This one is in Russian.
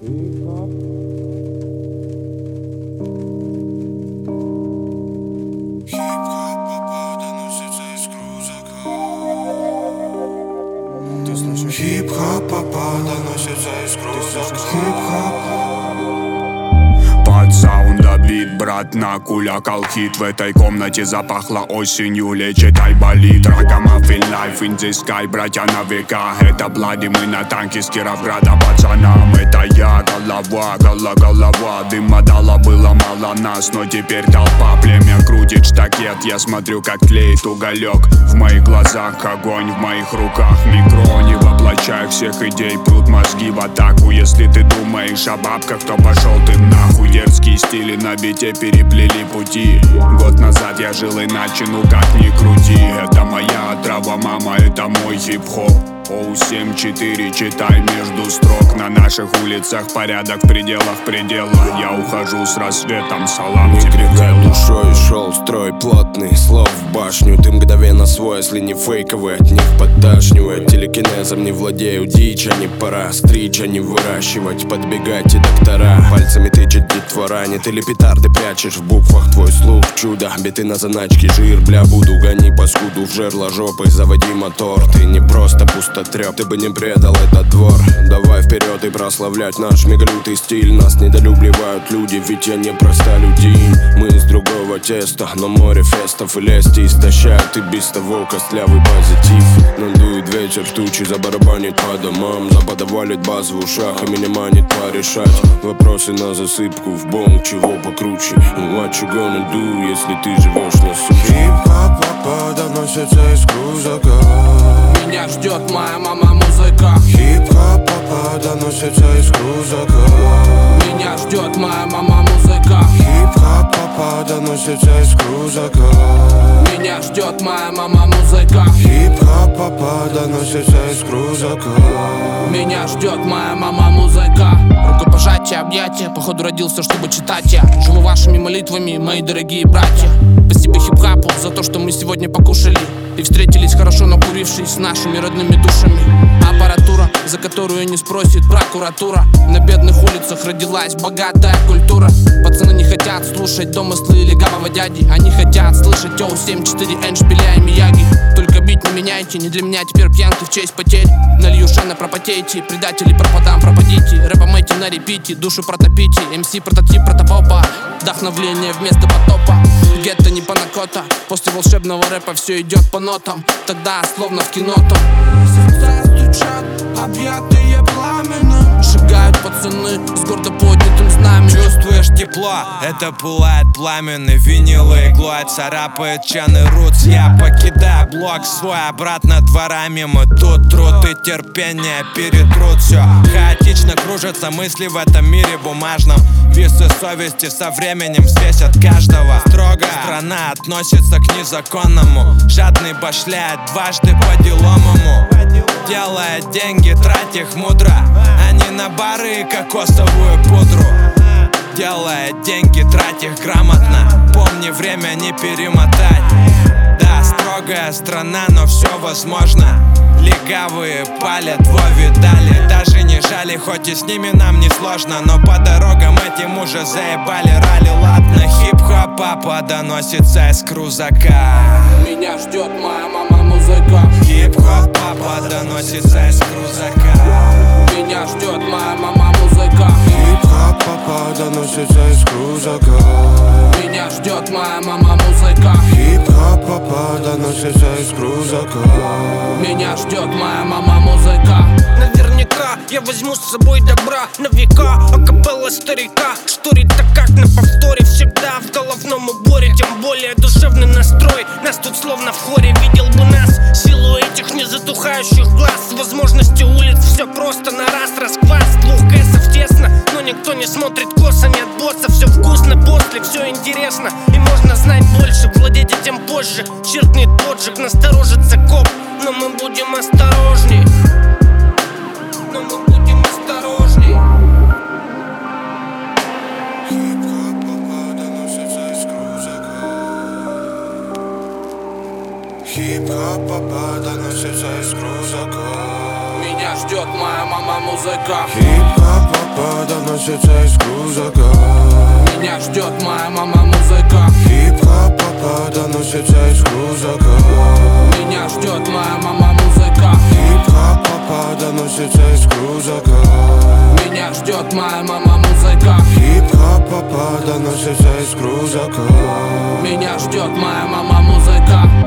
Хип-хоп брат, накулякал хит В этой комнате запахло осенью, лечит айболит Рагамаффин лайф in the sky, братья на века. Это Блади, мы на танке с Кировграда пацанам. Это я, голова, гола, голова. Дыма дала, было мало нас, но теперь толпа. Племя крутит штакет, я смотрю, как клеит уголек. В моих глазах огонь, в моих руках микро Не воплощаю всех идей, прут мозги в атаку. Если ты думаешь о бабках, то пошел ты нахуй стили на бите переплели пути. Год назад я жил иначе, ну как ни крути. Это моя отрава, мама, это мой хип-хоп Оу, 7-4, читай между строк. На наших улицах порядок в пределах предела. Я ухожу с рассветом, салам Не тебе, грекай душой, шел строй плотный Слов в башню, ты мгновенно свой Если не фейковый, от них подташнивает. Телекинезом не владею, дичь, а не пора. Стричь, а не выращивать, подбегать и доктора. Пальцами тычет детвора, не ты ли петарды прячешь В буквах. Твой слух, чудо Биты на заначке, жир, бля, буду Гони паскуду в жерло жопы, заводи мотор Ты не просто пустотреп, ты бы не предал этот двор. Давай вперед и прославлять наш мегалютый стиль. Нас недолюбливают люди, ведь я не простолюдин. Мы из другого теста, но море фестов и лести Истощают и без того костлявый позитив. Надует ветер тучи, забарабанит по домам. Запада валит базу в ушах и меня манит порешать. Вопросы на засыпку в бонг, чего покруче? What you gonna do, если ты живешь на суши доносится из крузака Меня ждет моя мама музыка. Хип-хоп попа доносится из крузака Меня ждет моя мама музыка. Хип-хоп попа доносится из крузака Меня ждет моя мама музыка. Хип-хоп попа доносится из крузака Меня ждет моя мама музыка. Рукопожатие, объятия. Походу родился, чтобы читать я. Живу вашими молитвами, мои дорогие братья Спасибо хип-хапу за то, что мы сегодня покушали И встретились хорошо накурившись с нашими родными душами. Аппаратура, за которую не спросит прокуратура. На бедных улицах родилась богатая культура. Пацаны не хотят слушать домыслы легавого дяди. Они хотят слышать Оу 7-4 Эншпиля и Мияги Только бить не меняйте, не для меня теперь пьянки в честь потерь. Налью шана, пропотейте, предатели пропадам, пропадите на репите, душу протопите. МС прототип протопопа, вдохновление вместо потопа. Гетто не панакота, после волшебного рэпа все идет по нотам. Тогда словно в кино там Стучат, объятые пламенем. Шагают пацаны с гордо поднятым знаменем. Чувствуешь тепло, это пылает пламенный Винилы иглой царапает чаны рутс Я покидаю блок свой обратно дворами. Мы тут труд и терпение перетрут все Хаотично кружатся мысли в этом мире бумажном Весы совести со временем взвесят каждого. Строго страна относится к незаконному. Жадный башляет дважды по деломому. Делая деньги, трать их мудро. А не на бары и кокосовую пудру. Делая деньги, трать их грамотно. Помни, время не перемотать Да, строгая страна, но все возможно. Легавые палят, во видали Даже не жали, хоть и с ними нам не сложно Но по дорогам этим уже заебали. Ралли Ладно, хип-хоп папа доносится из крузака. Меня ждет моя мама музыка. Хип-хоп папа доносится из крузака. Меня ждет доносится из крузака Меня ждет моя мама музыка я возьму с собой добра на века Акапелла старика. Штурит так как на повторе Всегда в головном уборе. Тем более душевный настрой Нас тут словно в хоре. Видел бы нас Силу этих незатухающих глаз. Возможности улиц Все просто на раз расквас. Двух кэсов тесно Но никто не смотрит косо Нет босса. Все вкусно после Все интересно. И можно знать больше Владеть этим позже. Черкнет поджиг Насторожится коп Но мы будем осторожней Хип-хоп попа доносится из крузака Меня ждет моя мама музыка. Хип-хоп папа доносится из кружака Меня ждет моя мама музыка. Хип-хоп папа доносится из крузака Меня ждет моя мама музыка. Хип-хоп папа доносится из крузака Меня ждет моя мама музыка. Хип-хоп папа доносится из крузака Меня ждет моя мама музыка